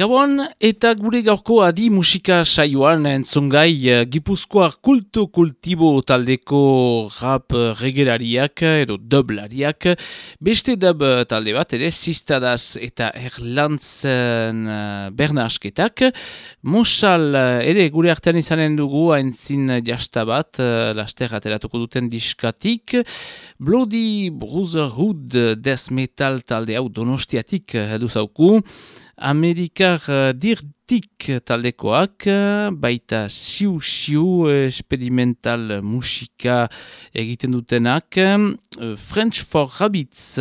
Gabon eta gure gaurko adi musika saioan entzongai eh, Gipuzkoar kultu kultibo taldeko rap regerariak edo dublariak. Beste dub talde bat ere Sistadaz eta Erlantzen uh, Berna asketak. Mosal eh, ere gure artean izanen dugu haintzin jasta bat uh, laster ateratuko duten diskatik. Bloody Brotherhood Death Metal talde hau donostiatik edu zauku. Amerikar uh, dirtik taldekoak, baita siu-siu experimental musika egiten dutenak. Uh, French for Rabbits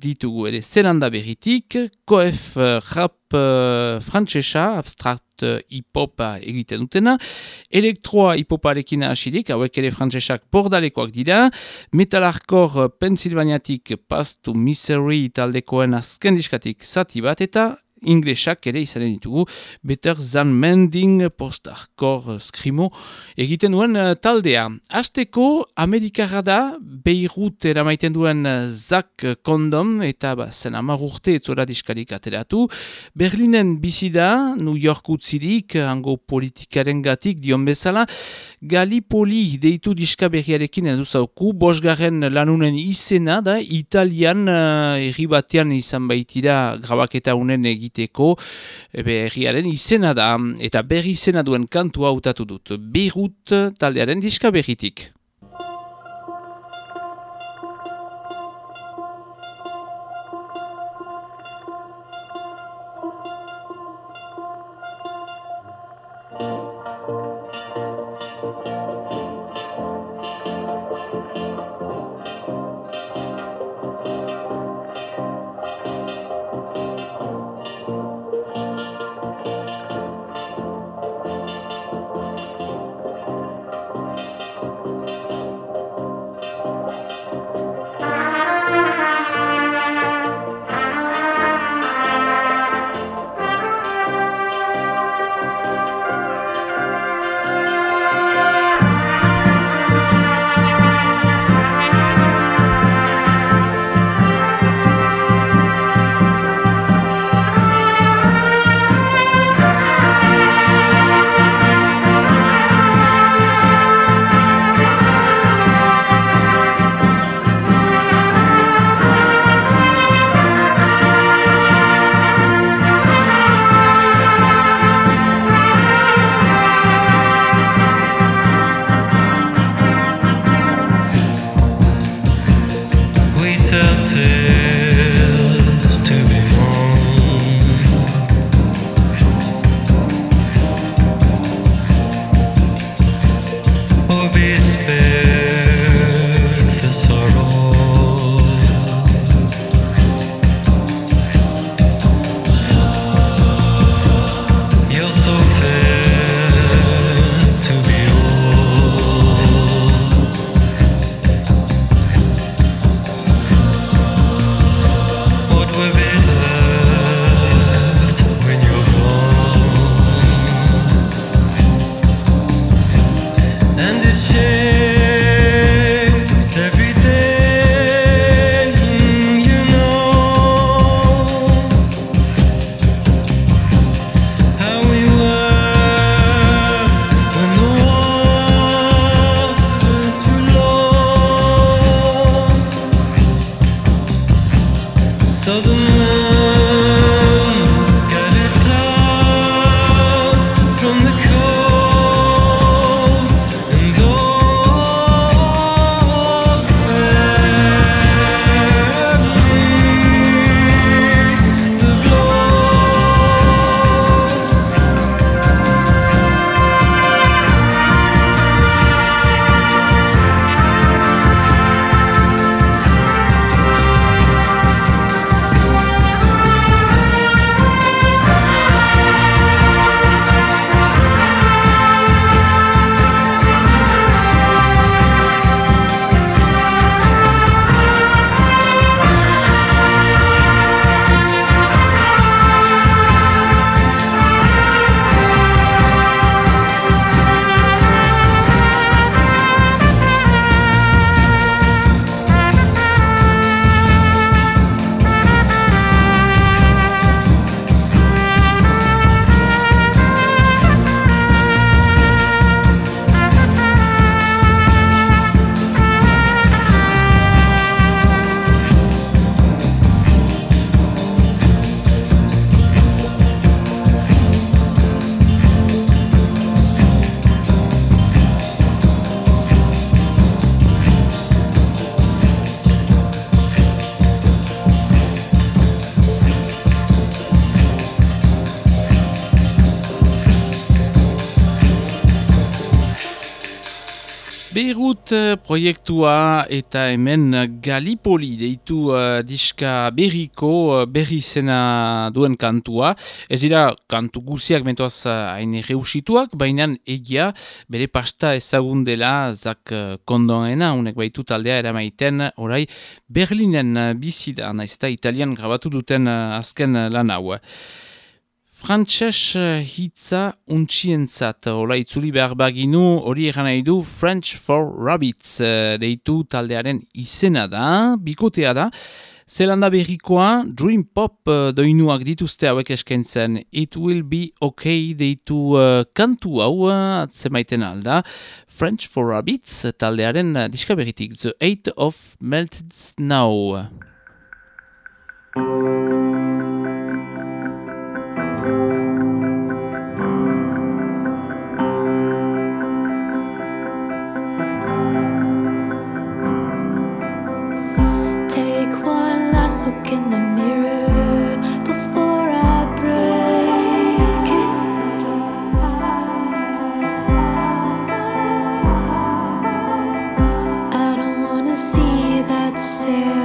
ditugu ere zeranda berritik, koef rap frantsesa, abstract hip-hopa egiten dutena, elektroa hip-hoparekin hasidik, hauek ere frantsesak bordalekoak dira, metal hardcore Pennsylvaniatik Past to Misery taldekoen azken diskatik zati bat, eta inglesak ere izanen ditugu Better Than Mending post-hardcore skrimo egiten duen uh, taldea. Azteko Amerikara da Beirut eramaiten duen uh, Zak Kondom eta ba, zen amagurte etzora diskarik ateratu. Berlinen bizi da, New York utzidik, hango politikaren gatik dion bezala, Galipoli deitu diska berriarekin edu zauku, bosgarren lanunen izena da, italian uh, erri batean izan baitira grabaketa unen egiteko berriaren izena da eta berri izena duen kantua hautatu dut. Beirut taldearen diska berritik. Beirut uh, proiektua eta hemen Galipoli deitu uh, diska berriko uh, berri zena duen kantua. Ez dira kantu guziak mentoaz hain uh, reusituak, baina egia bere pasta ezagun dela zak uh, kondoena, unek baitu taldea eramaiten orai Berlinen bizida, naiz eta italian grabatu duten azken lan hau. Frantses hitza untxientzat, hola itzuli behar baginu, hori egan nahi du French for Rabbits eh, deitu taldearen izena da, bikotea da. Zelanda berrikoa, Dream Pop uh, doinuak dituzte hauek eskentzen. It will be okay deitu uh, kantu hau, uh, atzemaiten alda. French for Rabbits taldearen uh, The Eight of Melted Snow. say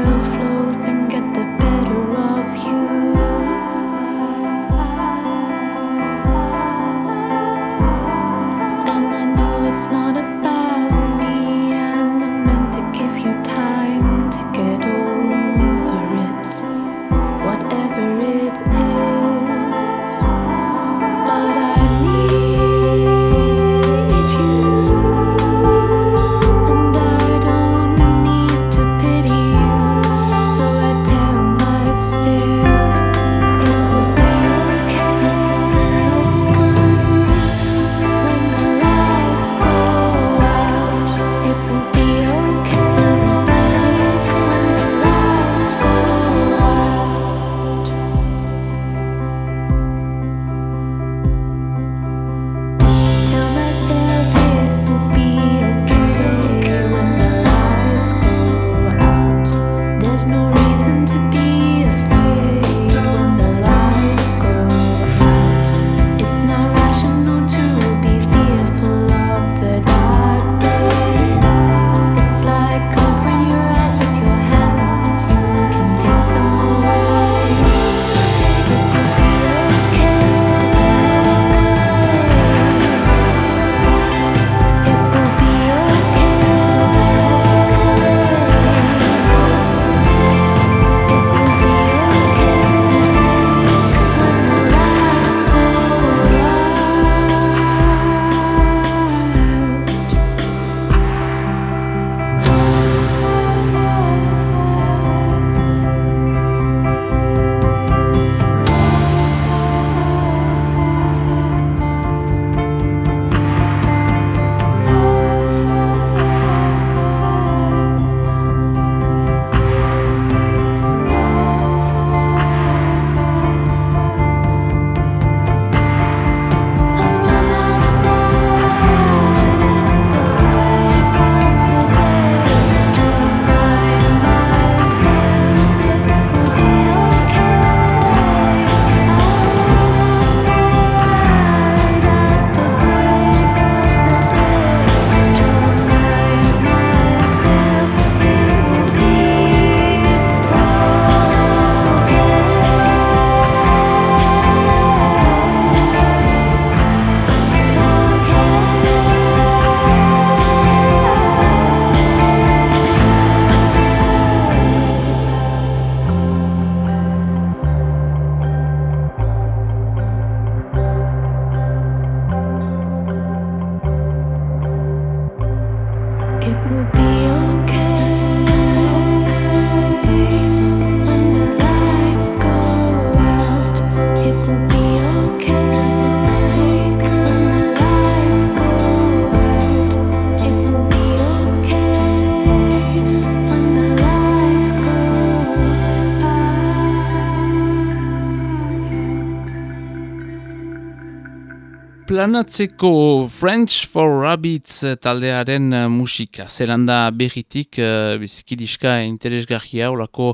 Planatzeko French for Rabbits eh, taldearen eh, musika. Zelanda berritik, uh, biziki diska interesgarria, olako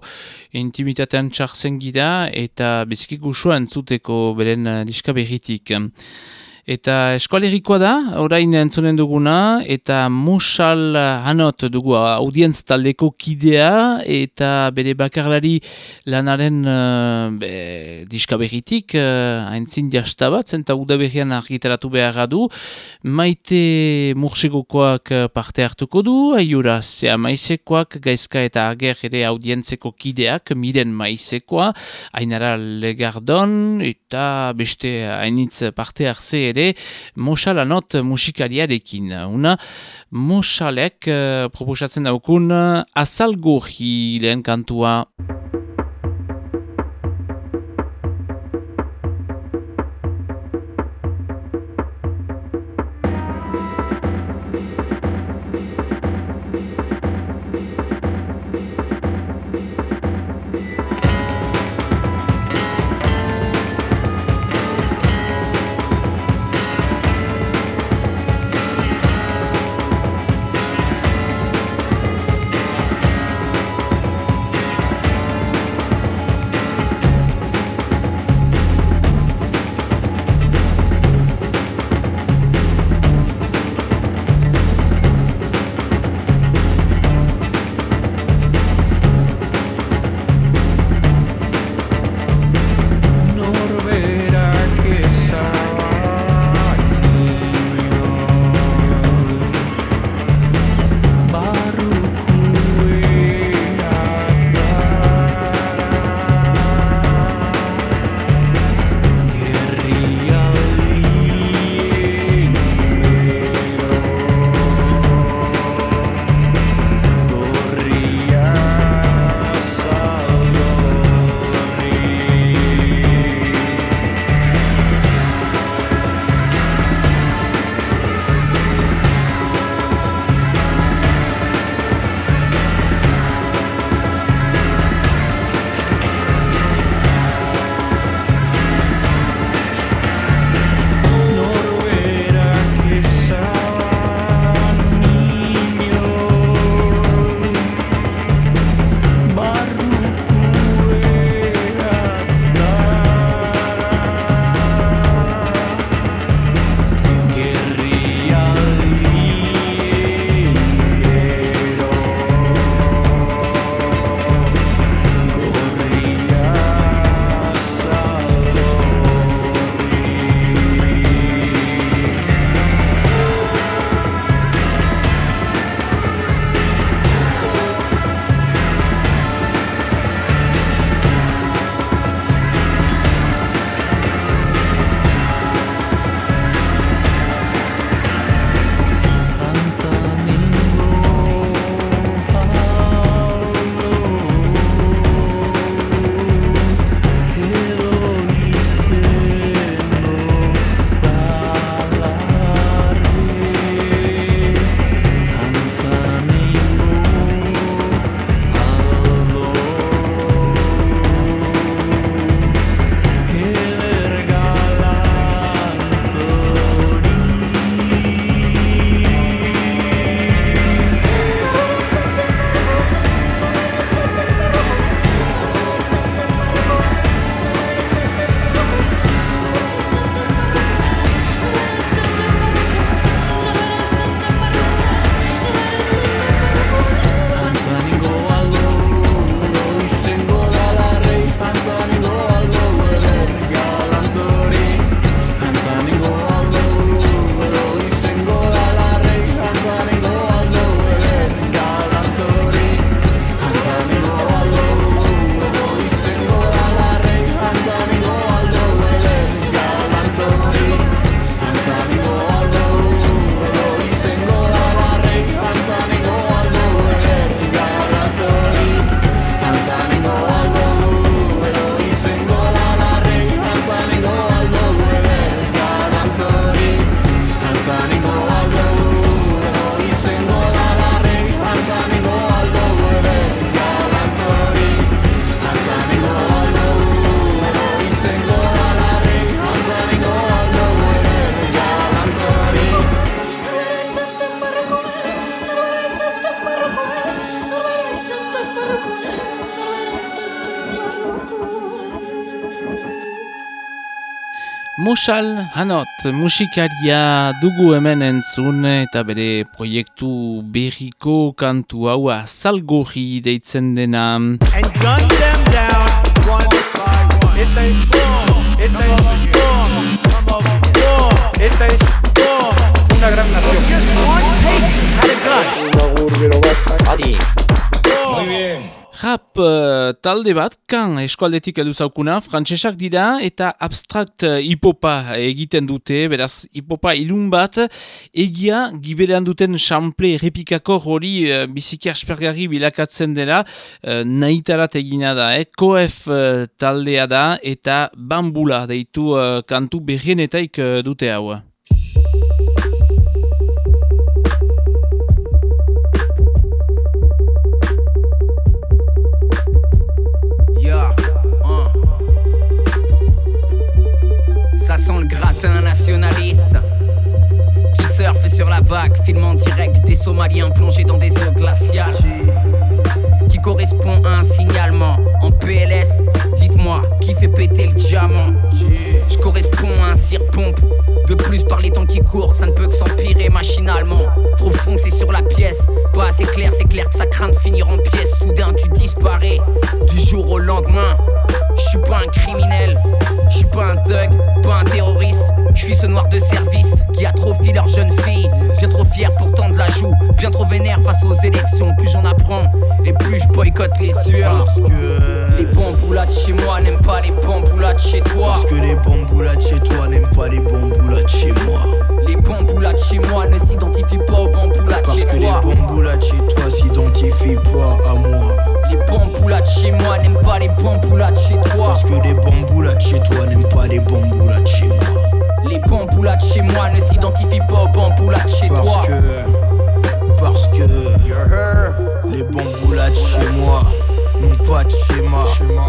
intimitatean txartzen gira, eta biziki gusua entzuteko beren diska berritik. Eta eskualerikoa da, orain entzonen duguna, eta Musal Hanot dugu audientz taldeko kidea, eta bere bakarlari lanaren uh, be, diskaberritik, uh, haintzin jastabat, zenta udaberrian argitaratu behar du, maite mursegokoak parte hartuko du, aiura zea maizekoak, gaizka eta ager ere audientzeko kideak, miren maizekoa, ainara legardon, eta beste hainitz parte hartze ere Mosalanot musikariarekin. Una Mosalek uh, proposatzen daukun azalgo lehen kantua. Mosal Hanot musikaria dugu hemen entzun eta bere proiektu berriko kantu hau azalgorri deitzen dena. Una gran nación. A gun. Rap uh, talde bat, kan eskualdetik heldu zaukuna, frantsesak dira eta abstrakt uh, hipopa egiten dute, beraz hipopa ilun bat, egia giberean duten sample errepikako hori uh, biziki aspergarri bilakatzen dela, uh, nahitarat egina da, eh? koef uh, taldea da eta bambula deitu uh, kantu berrienetaik uh, dute hau. Somaliens plongés dans des eaux glaciales. Qui correspond à un signalement en PLS. Dites-moi, qui fait péter le diamant? Je corresponds à un cire-pompe. De plus, par les temps qui courent, ça ne peut que s'empirer machinalement. Trop foncé sur la pièce, pas assez clair, c'est clair que ça craint de finir en pièces. Soudain, tu disparais du jour au lendemain. Je suis pas un criminel, je suis pas un thug, pas un terroriste. Je suis ce noir de service qui atrophie leur jeune fille. Bien trop fier pourtant de la joue, bien trop vénère face aux élections. Plus j'en apprends, et plus je boycotte les urnes. Parce que Les bamboulas de chez moi n'aiment pas les bamboulas de chez toi. Parce que les bamboulas de chez toi n'aiment pas les bamboulas de chez moi. Les bamboulas de chez moi ne s'identifient pas aux bamboulas de Parce chez que les toi. bamboulas de chez toi s'identifient pas à moi. Les bamboulas de chez moi n'aiment pas les bamboulas de chez toi. Parce que les bamboulas de chez toi n'aiment pas les bamboulas de chez moi. Les bamboulas de chez moi ne s'identifient pas aux bamboulas de chez toi. Parce que. Parce que. Les bamboulas de chez moi n'ont pas de schéma,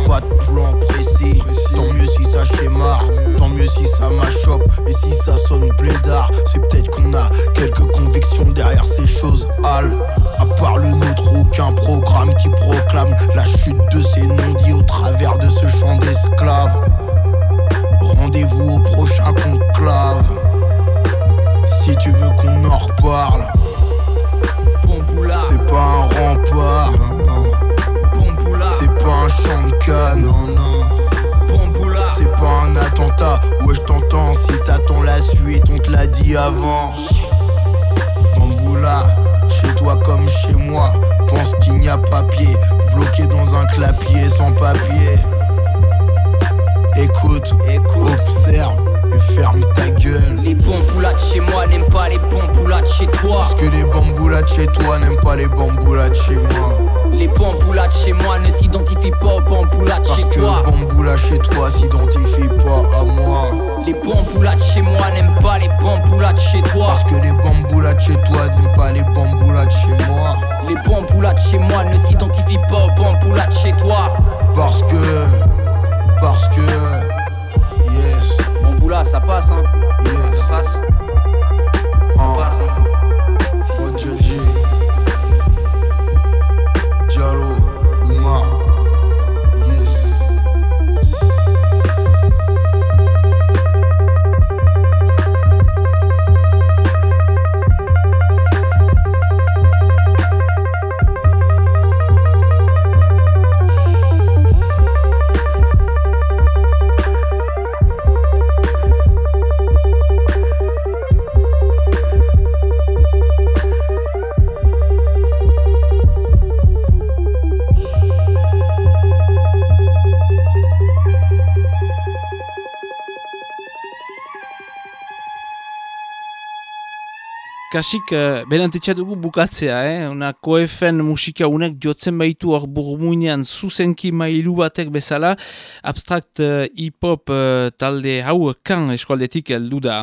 pas de plan précis. Tant mieux si ça schéma, tant mieux si ça m'achoppe et si ça sonne blédard. C'est peut-être qu'on a quelques convictions derrière ces choses hal. À part le nôtre, aucun programme qui proclame la chute de ces non-dits au travers de ce champ d'esclaves. Rendez-vous au prochain conclave. Si tu veux qu'on en reparle, Bamboula, c'est pas un rempart. C'est pas un champ de canne. bamboula. C'est pas un attentat. Ouais, je t'entends. Si t'attends la suite, on te l'a dit avant. Bamboula, chez toi comme chez moi. Pense qu'il n'y a pas pied. Bloqué dans un clapier sans papier. Écoute, Écoute. observe et ferme ta gueule. Les bamboulas de chez moi n'aiment pas les bamboulas de chez toi. Parce que les bamboulas de chez toi n'aiment pas les bamboulas de chez moi. Les bamboulas de chez moi ne s'identifient pas aux bamboulas de Parce chez que toi. bamboula chez toi s'identifie pas à moi. Les bamboulas de chez moi n'aiment pas les bamboulas de chez toi. Parce que les bamboulas de chez toi n'aiment pas les bamboulas de chez moi. Les bamboulas de chez moi ne s'identifient pas aux bamboulas de chez toi. Parce que. Parce que. Yes, Bamboula, ça passe, hein. yes. Ça passe, ça passe. hein. Kasik, uh, berantetxa dugu bukatzea, eh? Una koefen musika unek jotzen baitu hor burmuinean zuzenki mailu batek bezala, abstrakt uh, hip-hop uh, talde hau kan eskualdetik heldu da.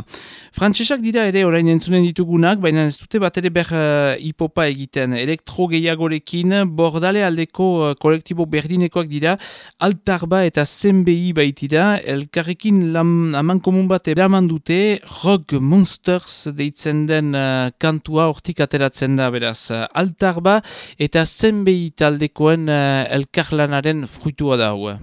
Frantsesak dira ere orain entzunen ditugunak, baina ez dute bat ere ber uh, hip-hopa egiten. Elektro gehiagorekin, bordale aldeko uh, kolektibo berdinekoak dira, altarba eta zenbei baitira, elkarrekin lam, aman komun bat eraman dute, rock monsters deitzen den uh, kantua hortik ateratzen da beraz. Altarba eta zenbei taldekoen uh, elkarlanaren fruitua da hau.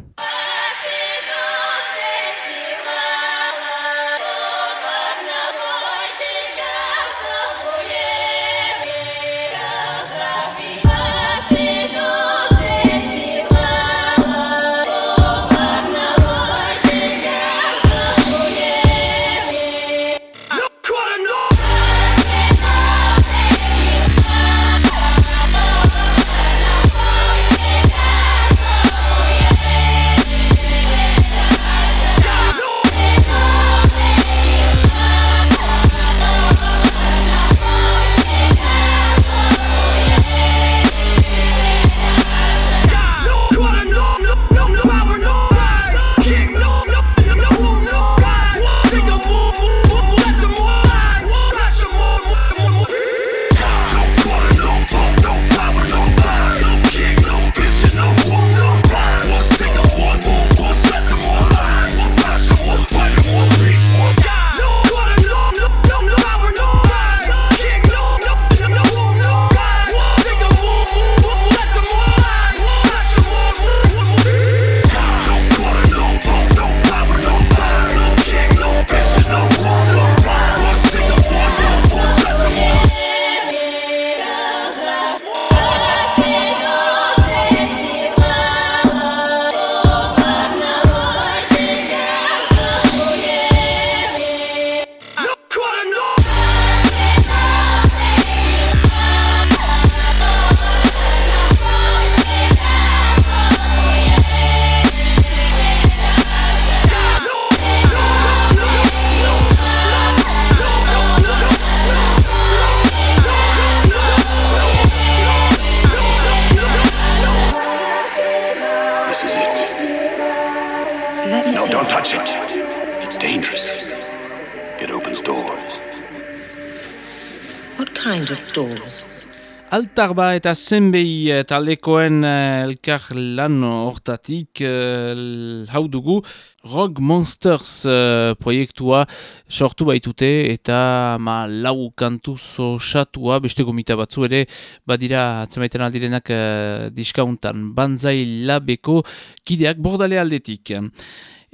Altarba eta zenbei eh, taldekoen eh, elkar lan hortatik eh, hau dugu Rock Monsters eh, proiektua sortu baitute eta ma lau kantu osatua beste gomita batzu ere badira atzemaiten aldirenak eh, diskauntan banzai labeko kideak bordale aldetik.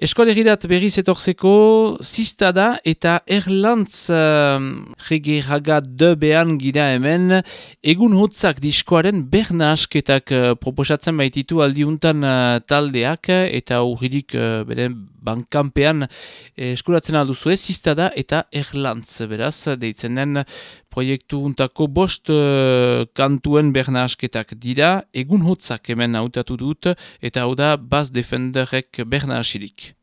Eskolegirat berriz etorzeko zista da eta erlantz uh, regeraga bean gira hemen. Egun hotzak diskoaren berna asketak uh, proposatzen baititu aldiuntan uh, taldeak eta urridik uh, beren bankanpean eh, eskuratzen alduzu ez da eta erlantz beraz deitzen den proiektu untako bost uh, kantuen berna asketak dira egun hotzak hemen hautatu dut eta hau da baz defenderek berna asirik.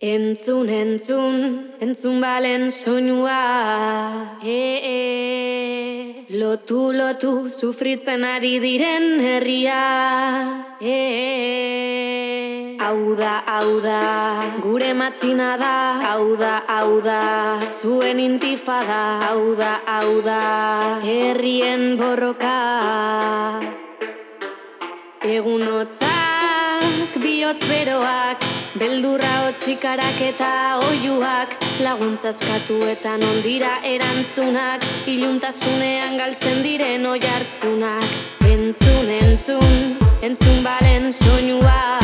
Entzun, entzun, entzun balen soinua. E, e, Lotu, lotu, sufritzen ari diren herria. E, e, Hau da, hau da, gure matxina da. Hau da, hau da, zuen intifada. Hau da, hau da, herrien borroka. Egun hotzak, bihotz beroak Beldurra otzikarak eta oiuak Laguntza eskatuetan ondira erantzunak Iluntasunean galtzen diren oi hartzunak. Entzun, entzun, entzun balen soinua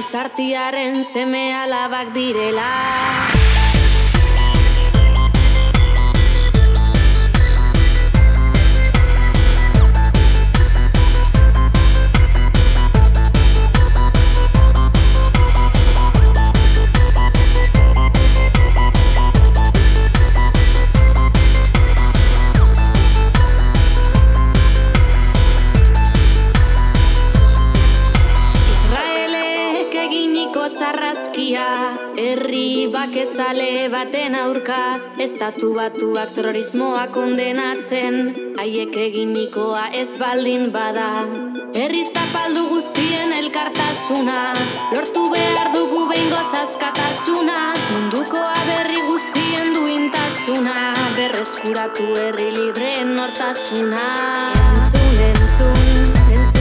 Ausartiaren seme alabak direla bakezale baten aurka Estatu batuak terrorismoa kondenatzen Haiek eginikoa ez baldin bada. Herri zapaldu guztien elkartasuna Lortu behar dugu behingo zazkatasuna Munduko berri guztien duintasuna Berreskuratu herri libreen nortasuna. Entzun, entzun, entzun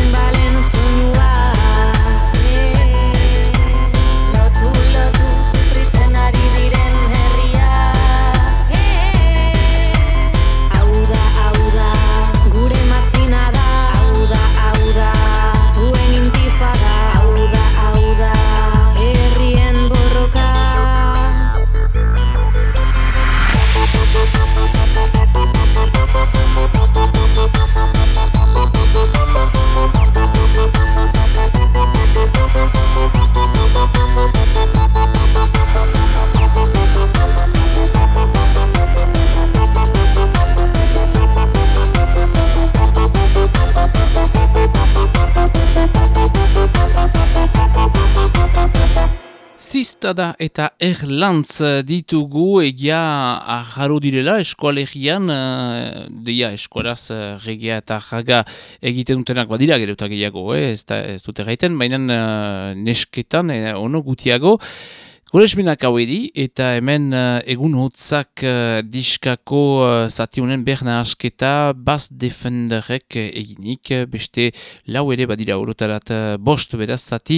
Kristada eta Erlantz ditugu egia aharo direla eskoalegian, uh, deia eskolaz uh, regia eta jaga egiten dutenak badira gero eta gehiago, eh? ez, ez dute gaiten, baina uh, nesketan eh, ono gutiago. Goresminak hau edi, eta hemen uh, egun hotzak uh, diskako uh, zati honen berna asketa bas defenderek eginik, beste lau ere badira horotarat uh, bost beraz zati,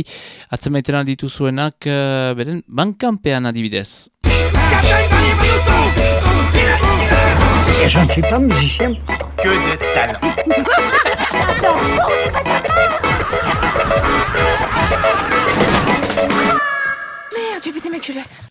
atzemaiten ditu zuenak uh, beren bankanpean adibidez. Je ne suis pas musicien. Que de talent.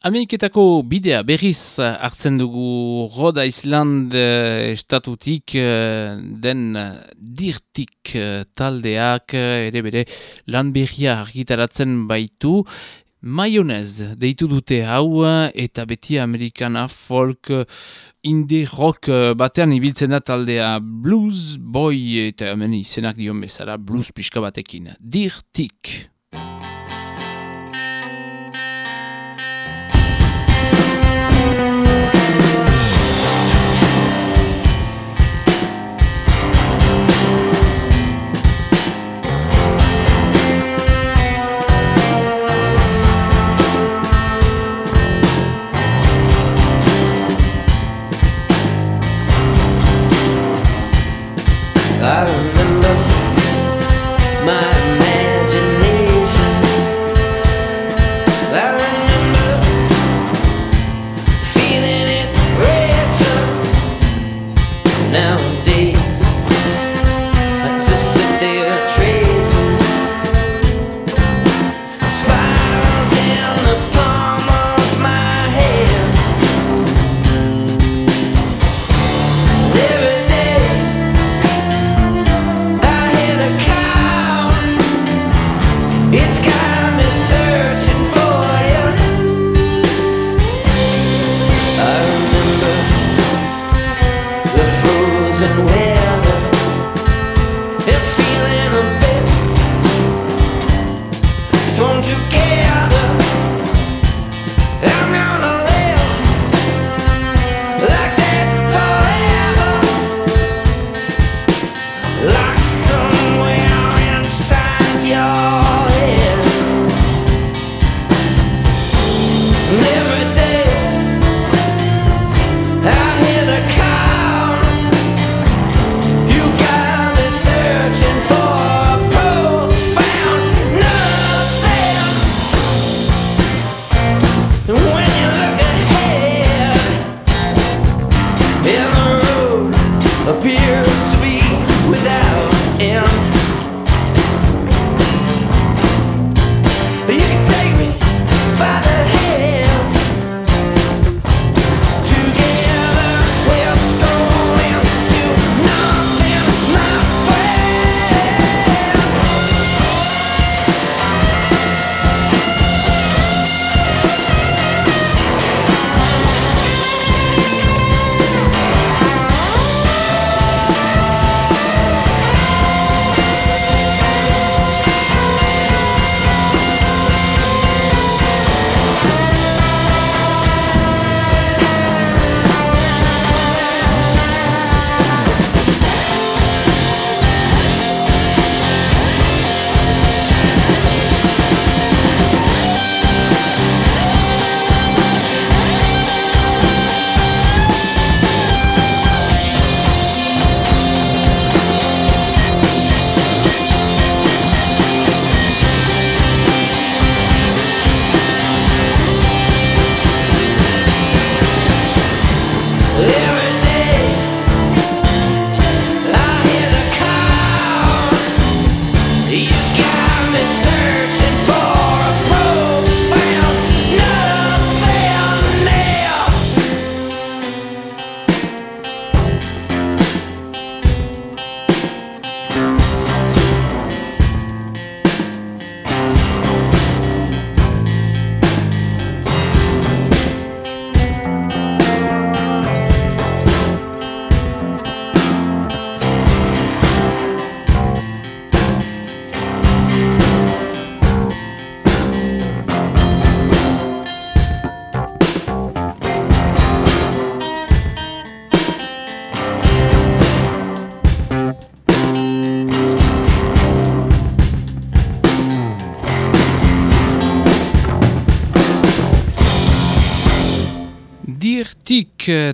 Ameriketako bidea berriz hartzen dugu Rhode Island eh, estatutik eh, den eh, dirtik taldeak ere bere lan berria argitaratzen baitu. Maionez deitu dute hau eta beti amerikana folk indie rock batean ibiltzen da taldea blues boy eta hemen izenak dion bezala blues pixka batekin. Dirtik.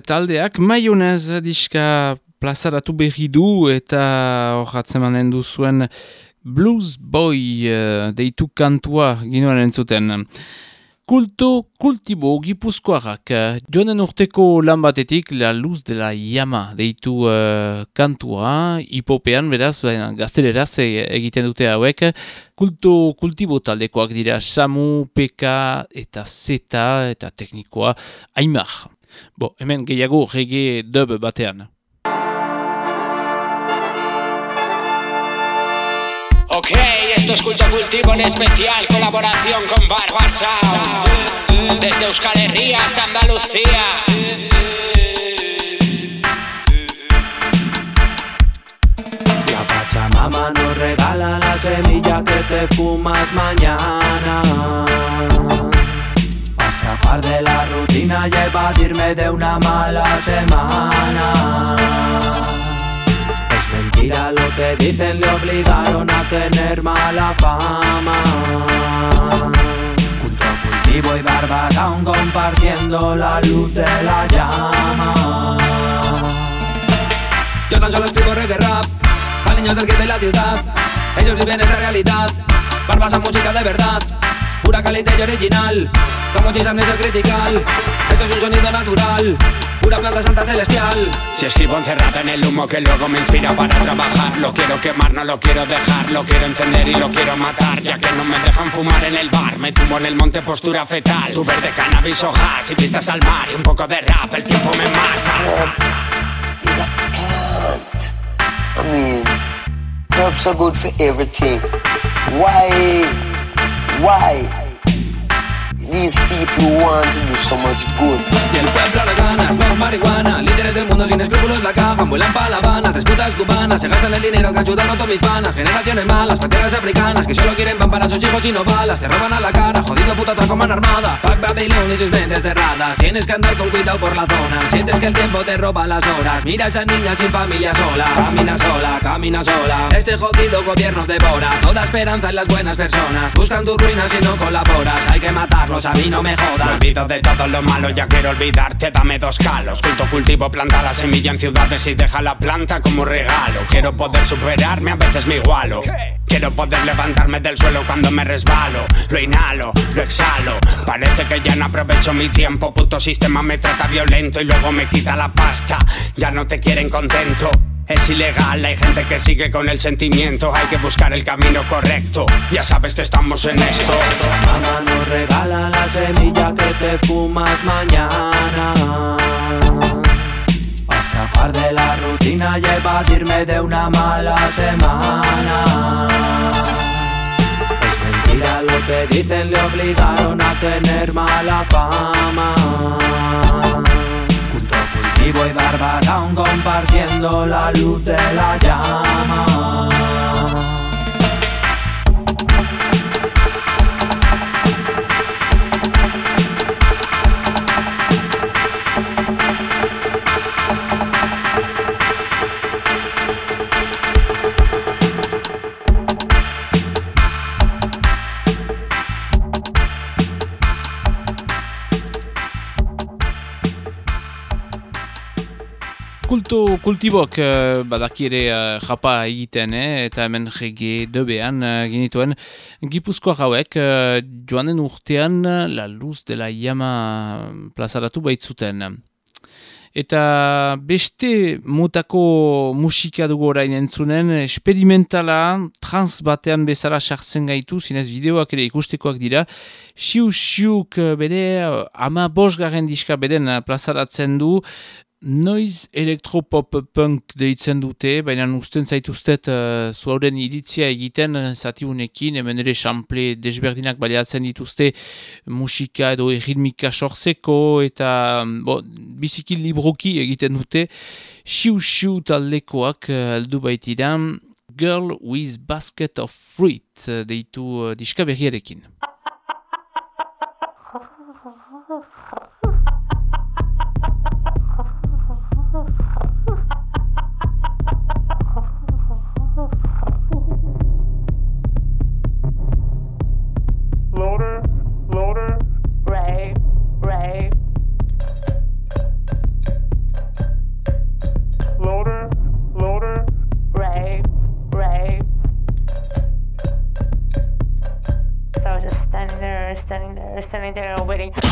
Taldeak maionez diska plazaratu berri du eta horratzen manen duzuen Blues Boy uh, deitu kantua ginoan entzuten. Kulto kultibo gipuzkoarrak. Joanen urteko lan batetik La Luz de la Yama deitu uh, kantua. Hipopean beraz, gazteleraz egiten dute hauek. Kulto kultibo taldekoak dira Samu, Peka eta Zeta eta teknikoa Aimar. Bo, hemen gehiago rege dub batean. Ok, esto es Culto Cultivo en especial, colaboración con Barba Sound. Desde Euskal Herria hasta Andalucía. La Pachamama nos regala la semilla que te fumas mañana. A de la rutina y evadirme de una mala semana. Es mentira lo que dicen, le obligaron a tener mala fama. Culto, cultivo y barbas aún compartiendo la luz de la llama. Yo tan solo escribo reggae rap a niños del gueto y la ciudad. Ellos viven esta realidad. Barbas a música de verdad, pura calidad y original. Como Jason es el critical. Esto es un sonido natural, pura planta santa celestial. Si escribo encerrado en el humo que luego me inspira para trabajar Lo quiero quemar, no lo quiero dejar Lo quiero encender y lo quiero matar Ya que no me dejan fumar en el bar Me tumbo en el monte postura fetal Tu verde cannabis hojas y pistas al mar Y un poco de rap, el tiempo me mata I mean, herbs are good for everything. Why, why these people want to do so much good? Y el pueblo le gana, smoke marihuana. Líderes del mundo sin escrúpulos la cagan Vuelan pa' La Habana, cubanas Se gastan el dinero que ayudan con todas mis Generaciones malas, pateras africanas Que solo quieren pan para sus hijos y no balas. Te roban a la cara, jodido puto atraco mano armada. Pac Babylon y sus mentes cerradas. Tienes que andar con cuidado por la zona. Sientes que el tiempo te roba las horas. Mira a esa niña sin familia sola. Camina sola, camina sola. Este jodido gobierno devora Toda esperanza en las buenas personas. Buscan tus ruinas y no colaboras. Hay que a mí no me Me jodas olvido de todo lo malo, ya quiero olvidarte, dame dos calos Culto cultivo, planta la semilla en ciudades y deja la planta como regalo. Quiero poder superarme, a veces me igualo. Quiero poder levantarme del suelo cuando me resbalo. Lo inhalo, lo exhalo. Parece que ya no aprovecho mi tiempo. Puto sistema me trata violento y luego me quita la pasta. Ya no te quieren contento es ilegal, hay gente que sigue con el sentimiento Hay que buscar el camino correcto Ya sabes que estamos en esto Mamá nos regala la semilla que te fumas mañana. A escapar de la rutina y evadirme de una mala semana. Es mentira lo que dicen, le obligaron a tener mala fama. Y barbas aún compartiendo la luz de la llama. Kultu kultibok uh, badaki ere uh, japa egiten, eh? eta hemen rege dobean uh, genituen. Gipuzkoa hauek uh, joanen urtean La Luz de la Llama plazaratu baitzuten. Eta beste mutako musika dugu orain entzunen, experimentala, trans batean bezala sartzen gaitu, zinez bideoak ere ikustekoak dira. Xiu-xiuk bere ama bosgarren diska beden plazaratzen du, Noiz elektropop punk deitzen dute, baina usten zaituztet uh, zuauden iritzia egiten uh, zati unekin, hemen ere xample desberdinak baliatzen dituzte musika edo ritmika sortzeko eta bo, biziki libroki egiten dute xiu-xiu taldekoak aldu baitidan Girl with Basket of Fruit deitu uh, diska berriarekin. restaurante en Oberlin.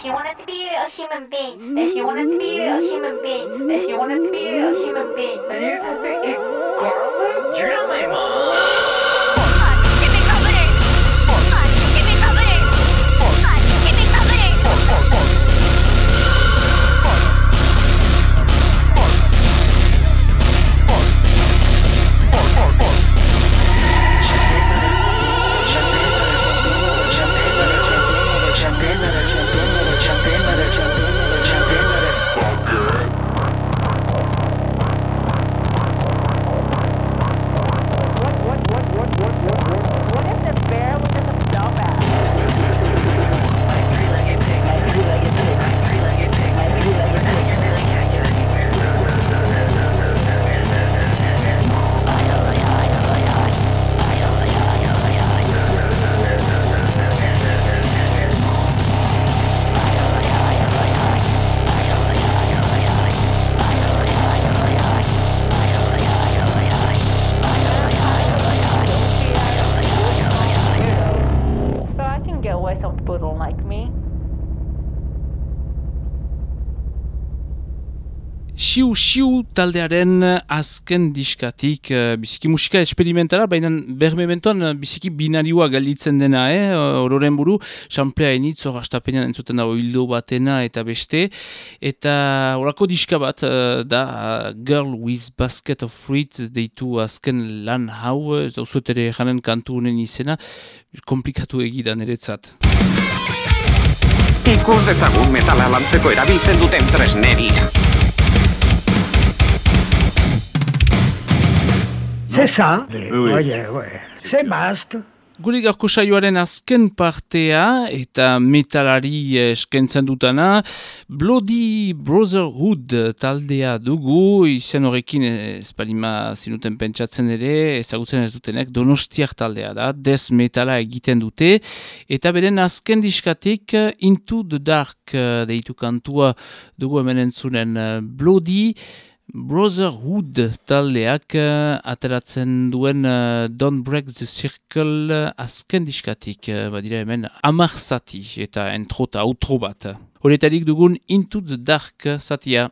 Mm-hmm. If you wanted to be a human being, if you wanted to be a human being, mm-hmm. if you wanted to be a human being, then you just have to eat garlic. You're not my mom. Taldearen azken diskatik uh, biziki musika esperimentala, baina bermementoan uh, biziki binarioa galditzen dena, eh? ororen buru, xamplea enitz, hor astapenean entzuten dago hildo batena eta beste, eta horako diska bat uh, da uh, Girl with Basket of Fruit deitu azken lan hau, ez da usuet ere janen kantu honen izena, komplikatu egidan eretzat. Ikus dezagun metala lantzeko erabiltzen duten tresneria. Ça. Oye, ouais. C'est masque. Gure gaurko saioaren azken partea eta metalari eskentzen dutana Bloody Brotherhood taldea dugu, izen horrekin espalima zinuten pentsatzen ere, ezagutzen ez dutenek, donostiak taldea da, des metala egiten dute, eta beren azken diskatik Into the Dark deitu kantua dugu hemen entzunen Bloody Brotherhood taldeak uh, ateratzen duen uh, Don't Break the Circle uh, azken diskatik, badira hemen amar eta entrota outro bat. Horretarik dugun Into the Dark zatia.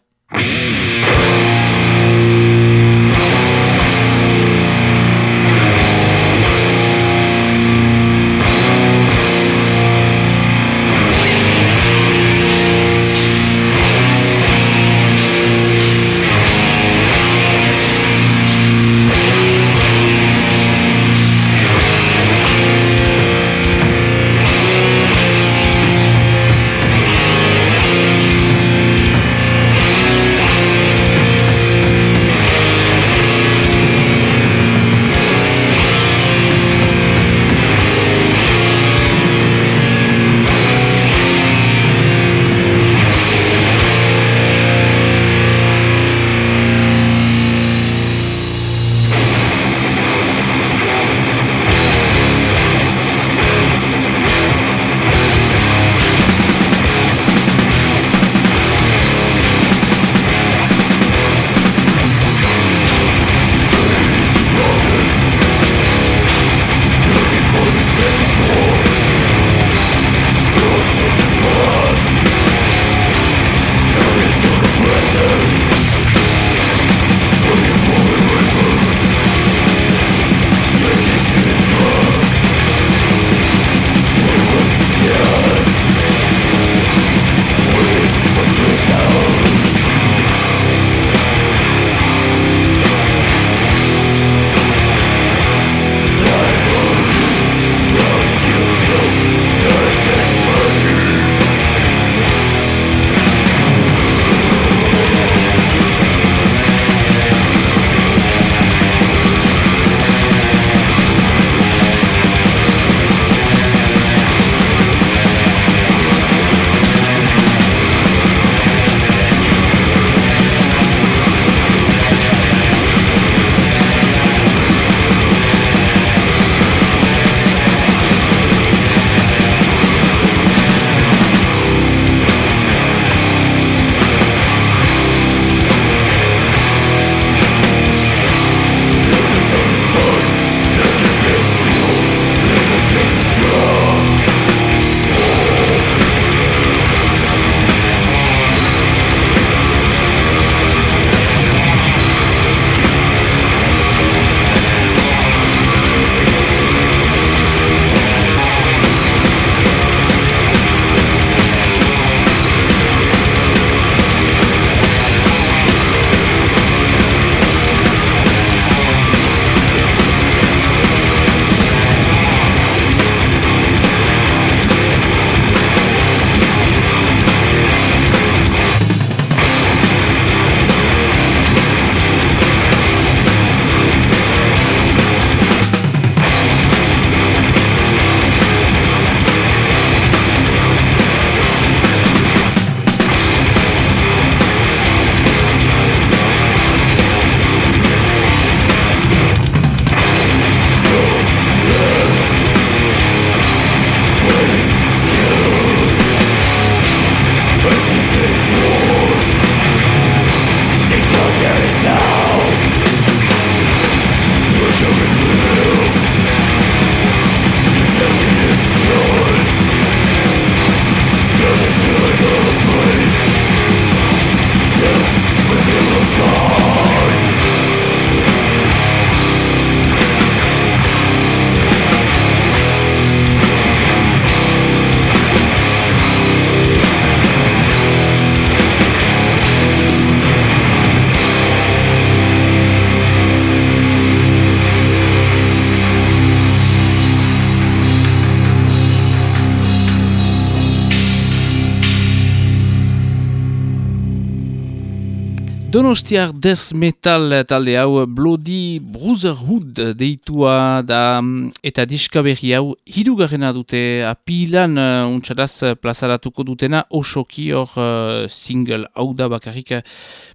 Donostiar Death Metal talde hau Bloody Brotherhood deitua da eta diska berri hau hirugarrena dute apilan uh, untsaraz plazaratuko dutena osoki hor uh, single hau da bakarrik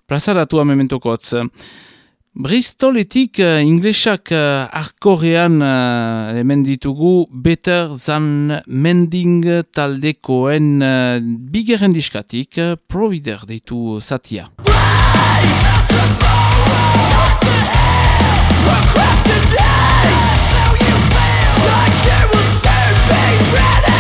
plazaratua mementokotz. Bristoletik uh, inglesak uh, arkorean uh, hemen ditugu Better Than Mending taldekoen uh, bigarren diskatik uh, Provider deitu zatia. Ready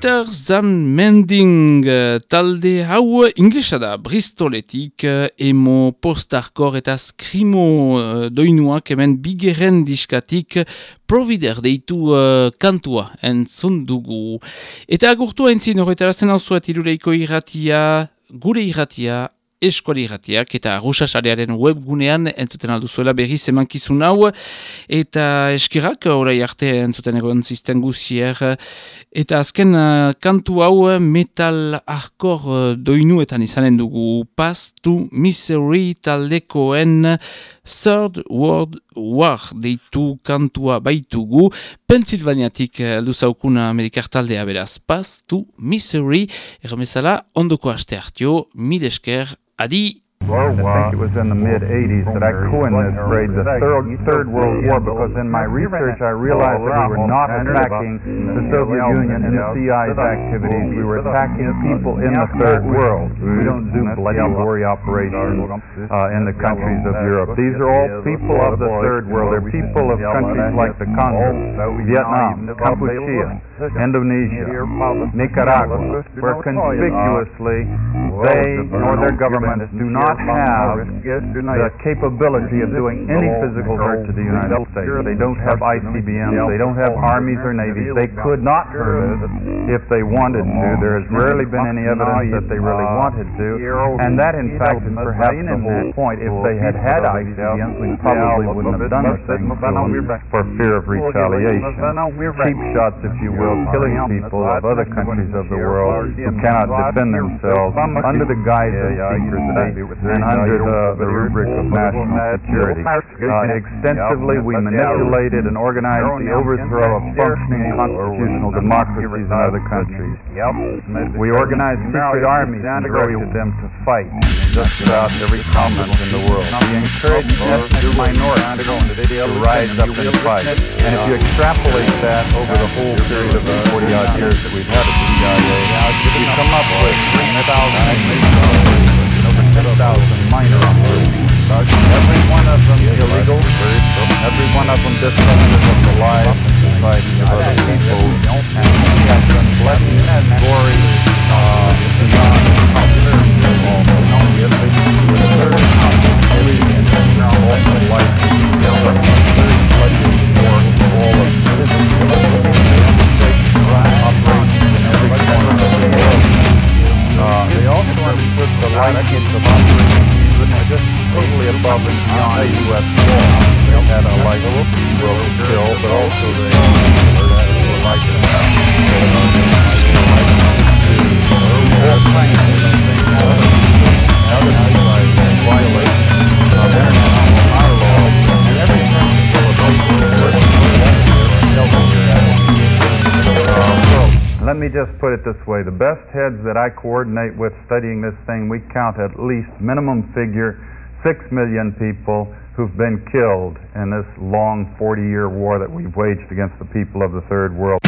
Better Than Mending eh, talde hau inglesa da Bristoletik eh, emo postarkor eta skrimo uh, doinuak hemen bigeren diskatik provider deitu uh, kantua entzun dugu. Eta agurtu entzin horretarazen hau zuet irureiko irratia, gure irratia, eskuali irratiak eta rusasarearen webgunean entzuten alduzuela berriz emankizun hau. Eta eskirak orai arte entzuten egon zisten guzier. Eta azken uh, kantu hau metal arkor uh, doinuetan izanen dugu. Pass to Misery taldekoen Third World War. Deitu kantua baitugu. Pennsylvaniatik aldu zaukun Amerikar taldea beraz Pass to Misery. Erremezala ondoko aste hartio. Mil esker. Adi. I think it was in the mid 80s that I coined this phrase, the third, third World War, because in my research I realized that we were not attacking the Soviet Union and the CIA's activities. We were attacking people in the third world. We don't do bloody war operations uh, in the countries of Europe. These are all people of the third world. They're people of countries like the Congo, Vietnam, Kampuchea, Indonesia, Nicaragua, where conspicuously they nor their governments do not have the capability of doing any physical hurt to the United States. They don't have ICBMs, they don't have armies or navies. They could not hurt us if they wanted to. There has rarely been any evidence that they really wanted to. And that, in fact, is perhaps the whole point. If they had had ICBMs, we probably wouldn't have done the thing for fear of retaliation. Cheap shots, if you will, killing people of other countries of the world who cannot defend themselves under the guise of secrecy and under the, the rubric of national security. Uh, extensively, we manipulated and organized the overthrow of functioning constitutional democracies in other countries. We organized secret armies and directed them to fight just about every continent in the world. We encouraged ethnic minorities to rise up and fight. And if you extrapolate that over the whole period of the 40 odd years that we've had at the CIA, you come up with 3,000 over 10,000 minor. Every one of them illegal. Every one of them disruptive of the lives and society of other people. And we have been bloody and gory uh, beyond comprehension. Yes, they do a third really all the life very bloody war all of operations the of operations are just totally above and beyond U.S. law. They had a license to kill, but also they were like of me just put it this way. The best heads that I coordinate with studying this thing, we count at least minimum figure 6 million people who've been killed in this long 40 year war that we've waged against the people of the third world.